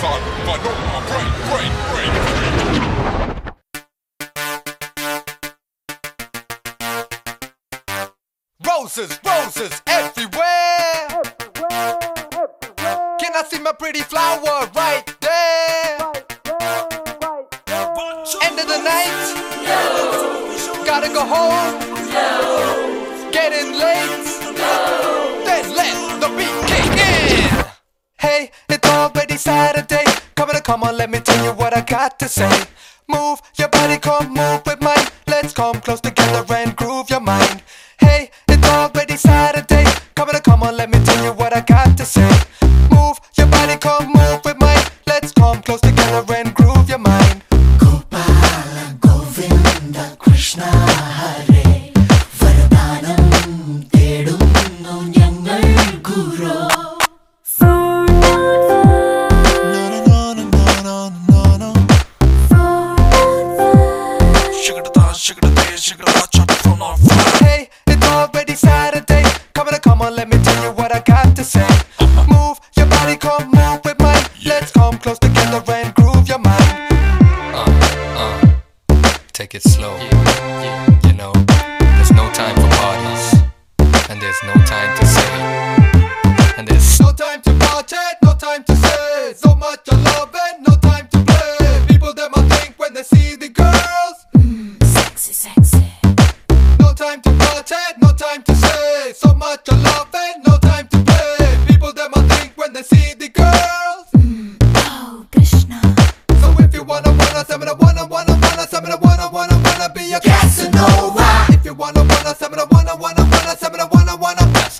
son, but no break, break, break, break. Roses, roses everywhere. Can I see my pretty flower right there? End of the night. Gotta go home. Getting late. Saturday. Come on, come on, let me tell you what I got to say. Move your body, come move with mine. Let's come close together and groove your mind. Hey, it's already Saturday. Come on, come on, let me tell you what I got to say. Move your body, come move with mine. Let's come close together and groove your mind. Govinda Krishna Hare Varadanam തേടുന്നു ഞങ്ങൾ together and groove your mind. Uh, uh, take it slow. You know, there's no time for parties, and there's no time to wanna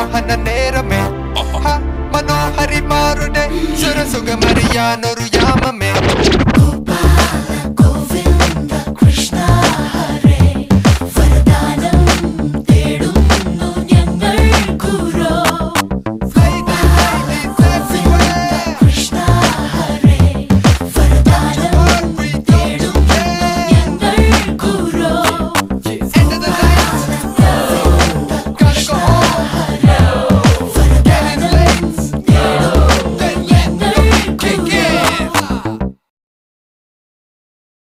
மனோகன நேரமே. மனோஹரி மாறுடே. சுரசுகமரியான் ஒரு யாமமே.